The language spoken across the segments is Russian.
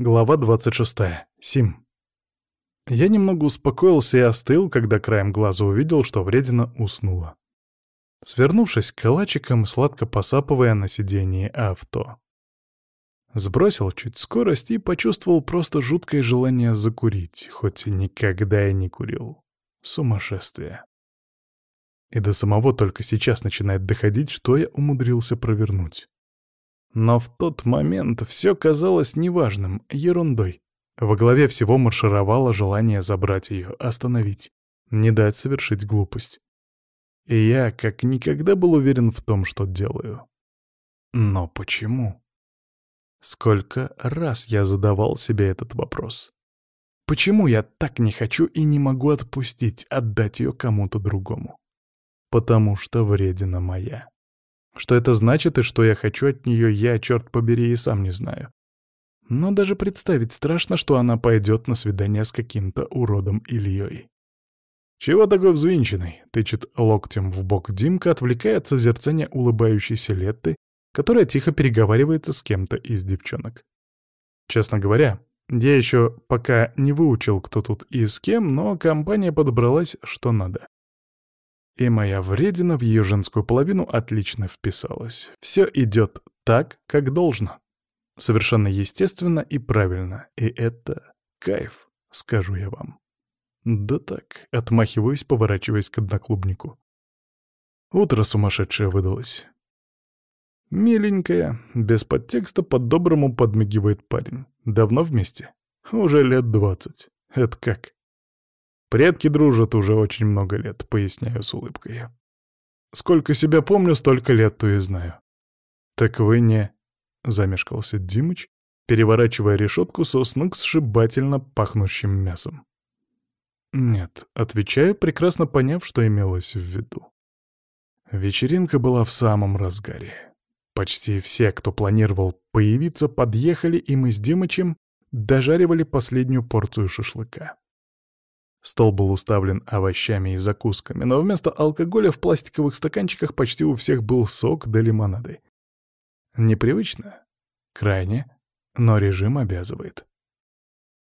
Глава 26. Сим. Я немного успокоился и остыл, когда краем глаза увидел, что вредина уснула. Свернувшись калачиком, сладко посапывая на сиденье авто. Сбросил чуть скорость и почувствовал просто жуткое желание закурить, хоть никогда и не курил. Сумасшествие. И до самого только сейчас начинает доходить, что я умудрился провернуть. Но в тот момент все казалось неважным, ерундой. Во главе всего маршировало желание забрать ее, остановить, не дать совершить глупость. И я как никогда был уверен в том, что делаю. Но почему? Сколько раз я задавал себе этот вопрос. Почему я так не хочу и не могу отпустить, отдать ее кому-то другому? Потому что вредина моя. Что это значит и что я хочу от нее, я, черт побери, и сам не знаю. Но даже представить страшно, что она пойдет на свидание с каким-то уродом Ильей. «Чего такой взвинченный?» — тычет локтем в бок Димка, отвлекая от созерцания улыбающейся Летты, которая тихо переговаривается с кем-то из девчонок. Честно говоря, я еще пока не выучил, кто тут и с кем, но компания подобралась что надо. И моя вредина в ее женскую половину отлично вписалась. Все идет так, как должно. Совершенно естественно и правильно. И это кайф, скажу я вам. Да так, отмахиваюсь, поворачиваясь к одноклубнику. Утро сумасшедшее выдалось. Миленькая, без подтекста по-доброму подмигивает парень. Давно вместе? Уже лет двадцать. Это как? Предки дружат уже очень много лет, поясняю с улыбкой. Сколько себя помню, столько лет то и знаю. Так вы не... Замешкался Димыч, переворачивая решетку со снг сшибательно пахнущим мясом. Нет, отвечаю, прекрасно поняв, что имелось в виду. Вечеринка была в самом разгаре. Почти все, кто планировал появиться, подъехали, и мы с Димычем дожаривали последнюю порцию шашлыка. Стол был уставлен овощами и закусками, но вместо алкоголя в пластиковых стаканчиках почти у всех был сок да лимонады. Непривычно? Крайне, но режим обязывает.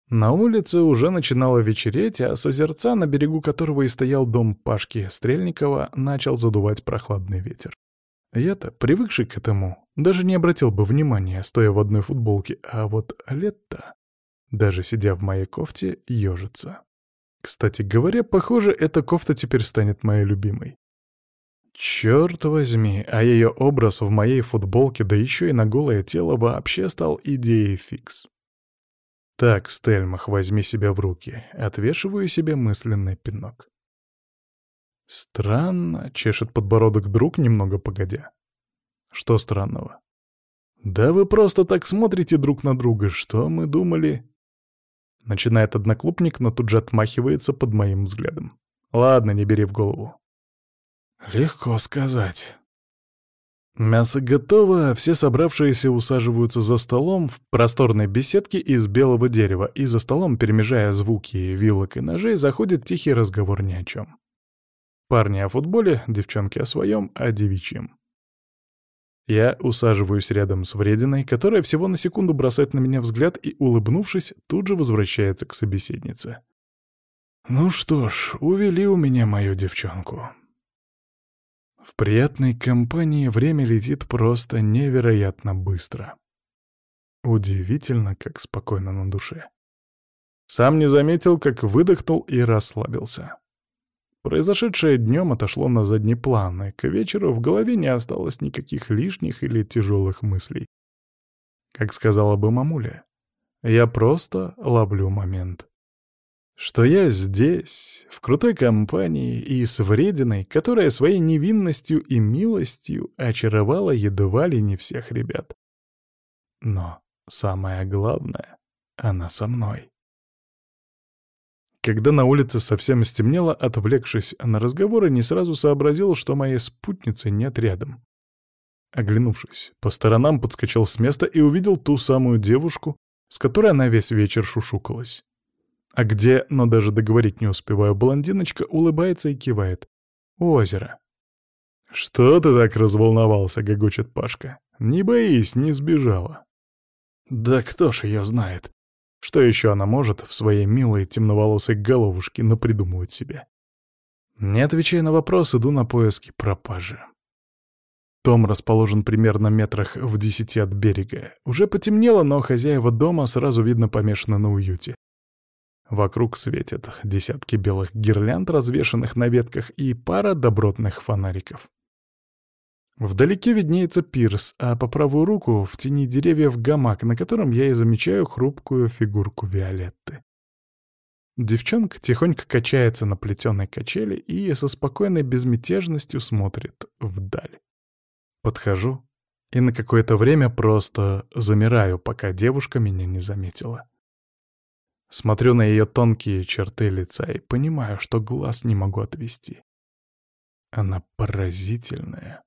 На улице уже начинало вечереть, а с озерца, на берегу которого и стоял дом Пашки Стрельникова, начал задувать прохладный ветер. Я-то, привыкший к этому, даже не обратил бы внимания, стоя в одной футболке, а вот лето, даже сидя в моей кофте, ежится. Кстати говоря, похоже, эта кофта теперь станет моей любимой. Черт возьми, а ее образ в моей футболке, да еще и на голое тело, вообще стал идеей фикс. Так, Стельмах, возьми себя в руки. Отвешиваю себе мысленный пинок. Странно, чешет подбородок друг немного погодя. Что странного? Да вы просто так смотрите друг на друга, что мы думали... Начинает одноклубник, но тут же отмахивается под моим взглядом. Ладно, не бери в голову. Легко сказать. Мясо готово, все собравшиеся усаживаются за столом в просторной беседке из белого дерева, и за столом, перемежая звуки вилок и ножей, заходит тихий разговор ни о чем. Парни о футболе, девчонки о своем, о девичьем. Я усаживаюсь рядом с врединой, которая всего на секунду бросает на меня взгляд и, улыбнувшись, тут же возвращается к собеседнице. Ну что ж, увели у меня мою девчонку. В приятной компании время летит просто невероятно быстро. Удивительно, как спокойно на душе. Сам не заметил, как выдохнул и расслабился. Произошедшее днем отошло на задний план, и к вечеру в голове не осталось никаких лишних или тяжелых мыслей. Как сказала бы мамуля, я просто ловлю момент. Что я здесь, в крутой компании и с врединой, которая своей невинностью и милостью очаровала едва ли не всех ребят. Но самое главное, она со мной. Когда на улице совсем стемнело, отвлекшись на разговоры, не сразу сообразил, что моей спутницы нет рядом. Оглянувшись, по сторонам подскочил с места и увидел ту самую девушку, с которой она весь вечер шушукалась. А где, но даже договорить не успеваю, блондиночка улыбается и кивает. У озера. «Что ты так разволновался?» — гогочет Пашка. «Не боись, не сбежала». «Да кто ж ее знает?» Что еще она может в своей милой темноволосой головушке напридумывать себе? Не отвечая на вопрос, иду на поиски пропажи. Дом расположен примерно метрах в десяти от берега. Уже потемнело, но хозяева дома сразу видно помешаны на уюте. Вокруг светят десятки белых гирлянд, развешанных на ветках, и пара добротных фонариков. Вдалеке виднеется пирс, а по правую руку в тени деревьев гамак, на котором я и замечаю хрупкую фигурку Виолетты. Девчонка тихонько качается на плетеной качели и со спокойной безмятежностью смотрит вдаль. Подхожу и на какое-то время просто замираю, пока девушка меня не заметила. Смотрю на ее тонкие черты лица и понимаю, что глаз не могу отвести. Она поразительная.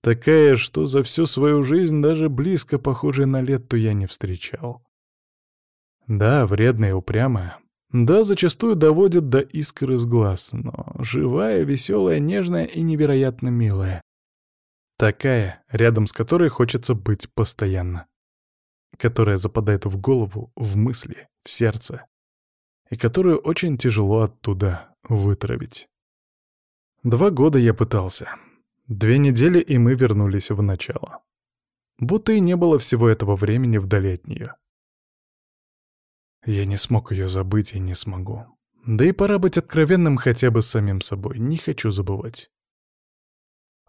Такая, что за всю свою жизнь даже близко похожей на Летту я не встречал. Да, вредная и упрямая. Да, зачастую доводит до искр из глаз, но живая, веселая, нежная и невероятно милая. Такая, рядом с которой хочется быть постоянно. Которая западает в голову, в мысли, в сердце. И которую очень тяжело оттуда вытравить. Два года я пытался. Две недели, и мы вернулись в начало. Будто и не было всего этого времени вдали от нее. Я не смог ее забыть и не смогу. Да и пора быть откровенным хотя бы с самим собой. Не хочу забывать.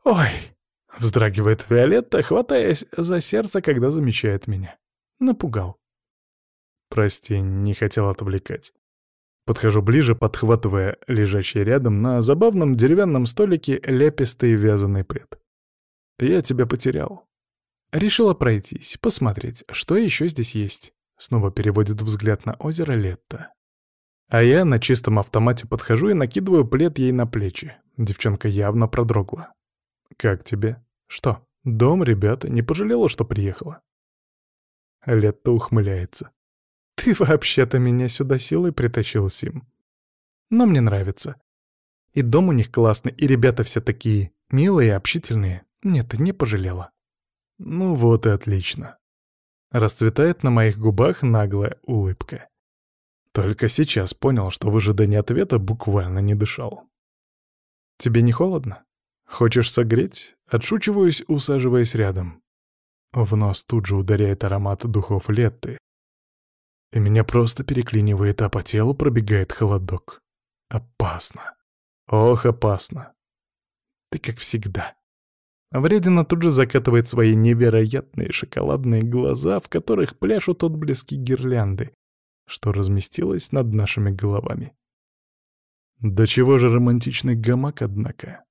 «Ой!» Вздрагивает Виолетта, хватаясь за сердце, когда замечает меня. Напугал. Прости, не хотел отвлекать. Подхожу ближе, подхватывая лежащий рядом на забавном деревянном столике ляпистый вязаный плед. Я тебя потерял. Решила пройтись, посмотреть, что еще здесь есть. Снова переводит взгляд на озеро Летта. А я на чистом автомате подхожу и накидываю плед ей на плечи. Девчонка явно продрогла. «Как тебе?» «Что, дом, ребята, не пожалела, что приехала?» Летта ухмыляется. «Ты вообще-то меня сюда силой притащил, Сим. Но мне нравится. И дом у них классный, и ребята все такие милые и общительные. Нет, не пожалела». «Ну вот и отлично». Расцветает на моих губах наглая улыбка. Только сейчас понял, что в ожидании ответа буквально не дышал. «Тебе не холодно?» «Хочешь согреть?» Отшучиваюсь, усаживаясь рядом. В нос тут же ударяет аромат духов Летты. И меня просто переклинивает, а по телу пробегает холодок. Опасно. Ох, опасно. Ты как всегда. Вредина тут же закатывает свои невероятные шоколадные глаза, в которых пляшут отблески гирлянды, что разместилось над нашими головами. Да чего же романтичный гамак, однако.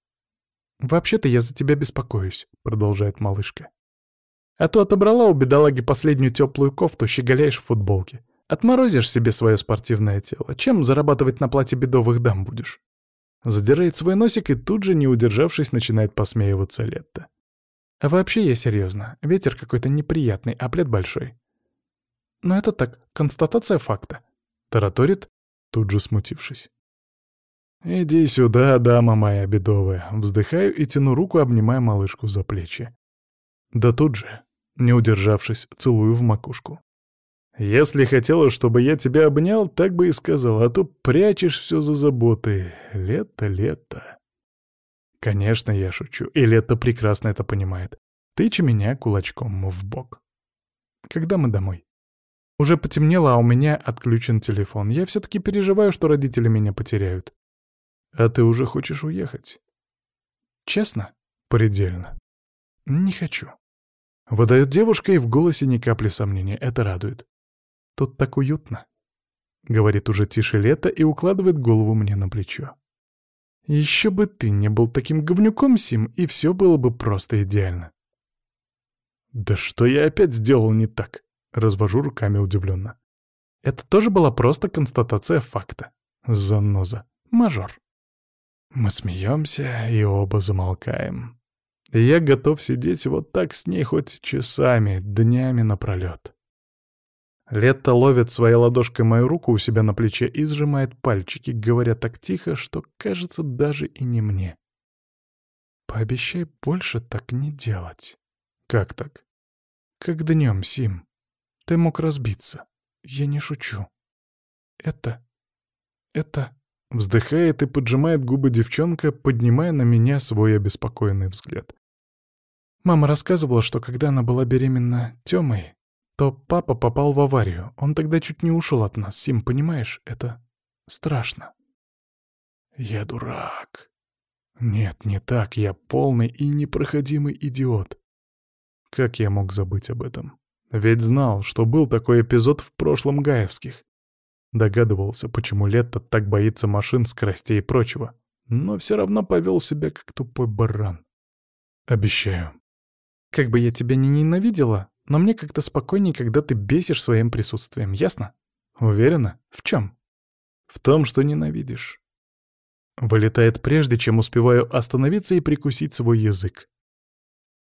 «Вообще-то я за тебя беспокоюсь», — продолжает малышка. «А то отобрала у бедолаги последнюю теплую кофту, щеголяешь в футболке. Отморозишь себе свое спортивное тело. Чем зарабатывать на плате бедовых дам будешь?» Задирает свой носик и тут же, не удержавшись, начинает посмеиваться Летта. «А вообще я серьезно. Ветер какой-то неприятный, а плед большой». «Но это так, констатация факта», — тараторит, тут же смутившись. «Иди сюда, дама моя бедовая!» Вздыхаю и тяну руку, обнимая малышку за плечи. Да тут же, не удержавшись, целую в макушку. «Если хотела, чтобы я тебя обнял, так бы и сказал, а то прячешь все за заботы. Лето, лето!» Конечно, я шучу, и Лето прекрасно это понимает. Тыча меня кулачком в бок. Когда мы домой? Уже потемнело, а у меня отключен телефон. Я все-таки переживаю, что родители меня потеряют. А ты уже хочешь уехать? Честно? Предельно. Не хочу. Выдает девушка, и в голосе ни капли сомнения. Это радует. Тут так уютно. Говорит уже тише лето и укладывает голову мне на плечо. Еще бы ты не был таким говнюком, Сим, и все было бы просто идеально. Да что я опять сделал не так? Развожу руками удивленно. Это тоже была просто констатация факта. Заноза. Мажор. Мы смеемся и оба замолкаем. я готов сидеть вот так с ней хоть часами, днями напролет. Лето ловит своей ладошкой мою руку у себя на плече и сжимает пальчики, говоря так тихо, что кажется даже и не мне. Пообещай больше так не делать. Как так? Как днем, Сим. Ты мог разбиться. я не шучу. Это... это...» Вздыхает и поджимает губы девчонка, поднимая на меня свой обеспокоенный взгляд. Мама рассказывала, что когда она была беременна Тёмой, то папа попал в аварию. Он тогда чуть не ушел от нас. Сим, понимаешь, это страшно. Я дурак. Нет, не так. Я полный и непроходимый идиот. Как я мог забыть об этом? Ведь знал, что был такой эпизод в прошлом Гаевских. Догадывался, почему Летто так боится машин, скоростей и прочего. Но все равно повел себя как тупой баран. Обещаю. Как бы я тебя не ненавидела, но мне как-то спокойнее, когда ты бесишь своим присутствием, ясно? Уверена? В чем? В том, что ненавидишь. Вылетает прежде, чем успеваю остановиться и прикусить свой язык.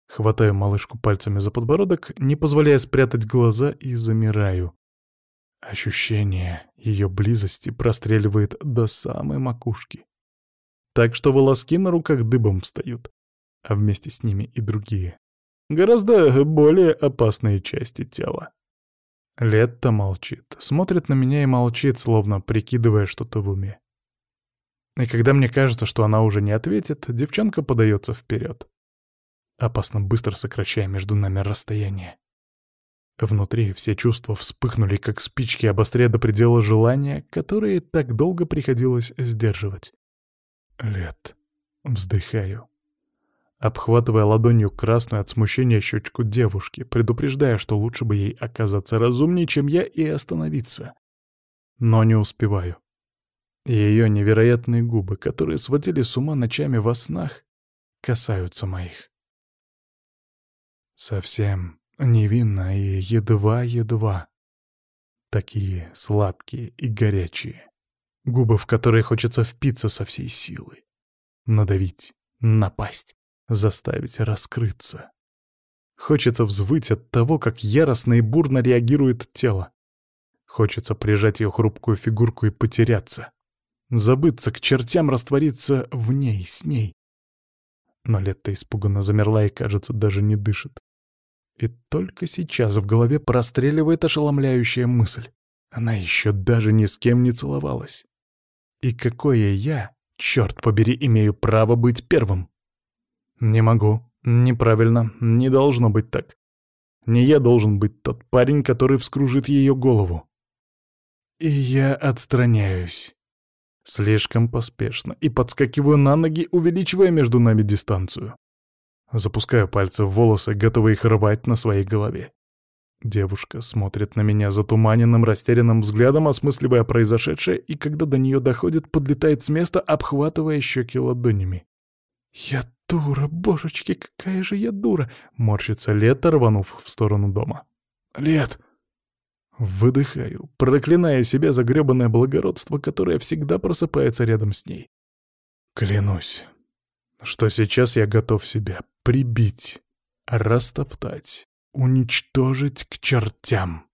Хватаю малышку пальцами за подбородок, не позволяя спрятать глаза, и замираю. Ощущение ее близости простреливает до самой макушки. Так что волоски на руках дыбом встают, а вместе с ними и другие. Гораздо более опасные части тела. Летта молчит, смотрит на меня и молчит, словно прикидывая что-то в уме. И когда мне кажется, что она уже не ответит, девчонка подается вперед, опасно быстро сокращая между нами расстояние. Внутри все чувства вспыхнули, как спички, обостряя до предела желания, которые так долго приходилось сдерживать. Лет. Вздыхаю. Обхватывая ладонью красную от смущения щечку девушки, предупреждая, что лучше бы ей оказаться разумнее, чем я, и остановиться. Но не успеваю. Ее невероятные губы, которые сводили с ума ночами во снах, касаются моих. Совсем Невинно и едва-едва. Такие сладкие и горячие. Губы, в которые хочется впиться со всей силы. Надавить, напасть, заставить раскрыться. Хочется взвыть от того, как яростно и бурно реагирует тело. Хочется прижать ее хрупкую фигурку и потеряться. Забыться, к чертям раствориться в ней, с ней. Но Летта испуганно замерла и, кажется, даже не дышит. И только сейчас в голове простреливает ошеломляющая мысль. Она еще даже ни с кем не целовалась. И какое я, черт побери, имею право быть первым? Не могу. Неправильно. Не должно быть так. Не я должен быть тот парень, который вскружит ее голову. И я отстраняюсь. Слишком поспешно. И подскакиваю на ноги, увеличивая между нами дистанцию. Запускаю пальцы в волосы, готовый их рвать на своей голове. Девушка смотрит на меня затуманенным, растерянным взглядом, осмысливая произошедшее, и когда до нее доходит, подлетает с места, обхватывая щеки ладонями. «Я дура, божечки, какая же я дура!» — морщится Лето, рванув в сторону дома. «Лет!» Выдыхаю, проклиная себя за грёбаное благородство, которое всегда просыпается рядом с ней. Клянусь, что сейчас я готов себя прибить, растоптать, уничтожить к чертям.